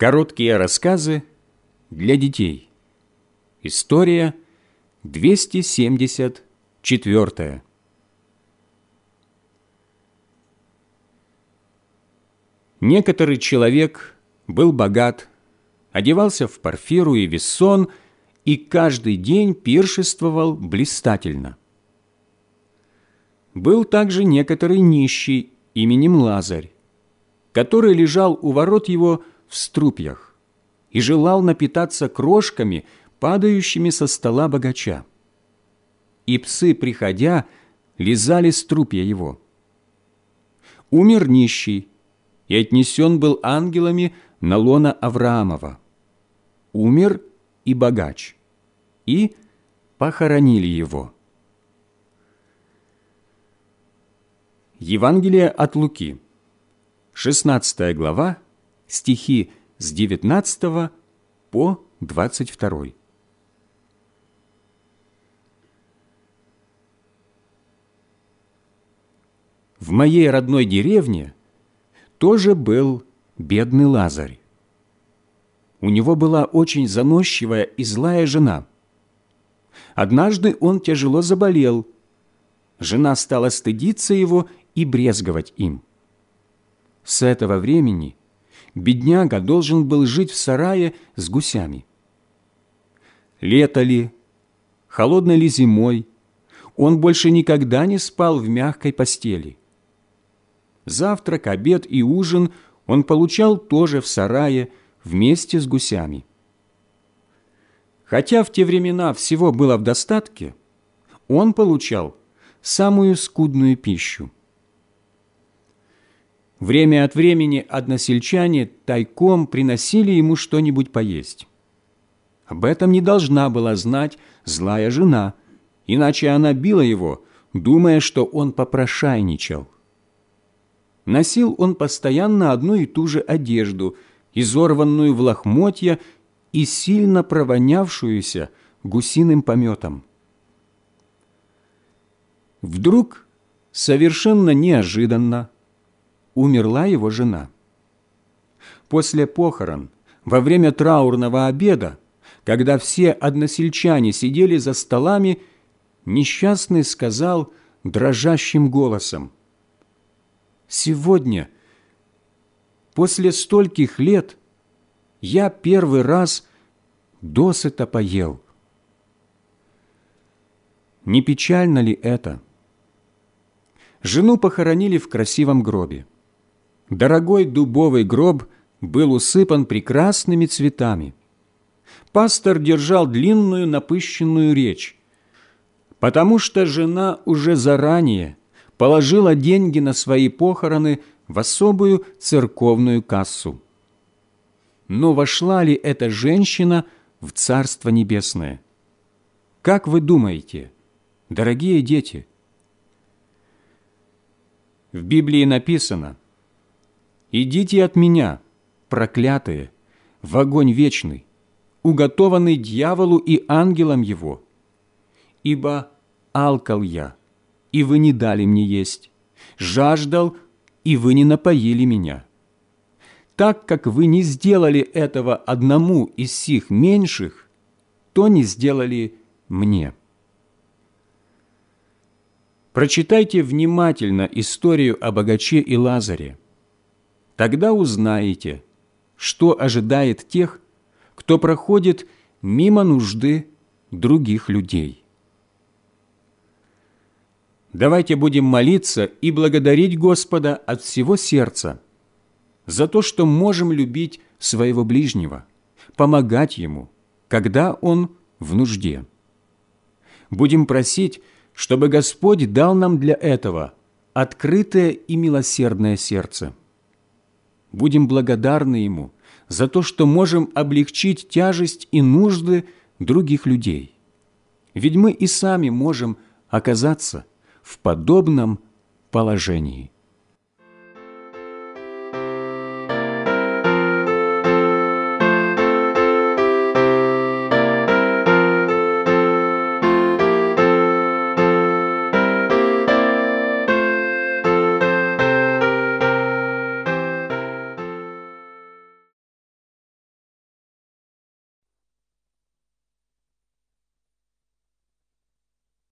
Короткие рассказы для детей. История 274. Некоторый человек был богат, одевался в парфиру и вессон и каждый день пиршествовал блистательно. Был также некоторый нищий именем Лазарь, который лежал у ворот его в струпьях и желал напитаться крошками, падающими со стола богача. И псы, приходя, лизали струпья его. Умер нищий, и отнесен был ангелами на лона Авраамова. Умер и богач, и похоронили его. Евангелие от Луки, 16 глава, стихи с 19 по 22. В моей родной деревне тоже был бедный Лазарь. У него была очень заносчивая и злая жена. Однажды он тяжело заболел. Жена стала стыдиться его и брезговать им. С этого времени бедняга должен был жить в сарае с гусями. Лето ли, холодной ли зимой, он больше никогда не спал в мягкой постели. Завтрак, обед и ужин он получал тоже в сарае вместе с гусями. Хотя в те времена всего было в достатке, он получал самую скудную пищу. Время от времени односельчане тайком приносили ему что-нибудь поесть. Об этом не должна была знать злая жена, иначе она била его, думая, что он попрошайничал. Носил он постоянно одну и ту же одежду, изорванную в лохмотья и сильно провонявшуюся гусиным пометом. Вдруг, совершенно неожиданно, умерла его жена. После похорон, во время траурного обеда, когда все односельчане сидели за столами, несчастный сказал дрожащим голосом, «Сегодня, после стольких лет, я первый раз досыта поел». Не печально ли это? Жену похоронили в красивом гробе. Дорогой дубовый гроб был усыпан прекрасными цветами. Пастор держал длинную напыщенную речь, потому что жена уже заранее положила деньги на свои похороны в особую церковную кассу. Но вошла ли эта женщина в Царство Небесное? Как вы думаете, дорогие дети? В Библии написано – «Идите от меня, проклятые, в огонь вечный, уготованный дьяволу и ангелам его. Ибо алкал я, и вы не дали мне есть, жаждал, и вы не напоили меня. Так как вы не сделали этого одному из сих меньших, то не сделали мне». Прочитайте внимательно историю о богаче и Лазаре. Тогда узнаете, что ожидает тех, кто проходит мимо нужды других людей. Давайте будем молиться и благодарить Господа от всего сердца за то, что можем любить своего ближнего, помогать ему, когда он в нужде. Будем просить, чтобы Господь дал нам для этого открытое и милосердное сердце – будем благодарны Ему за то, что можем облегчить тяжесть и нужды других людей. Ведь мы и сами можем оказаться в подобном положении.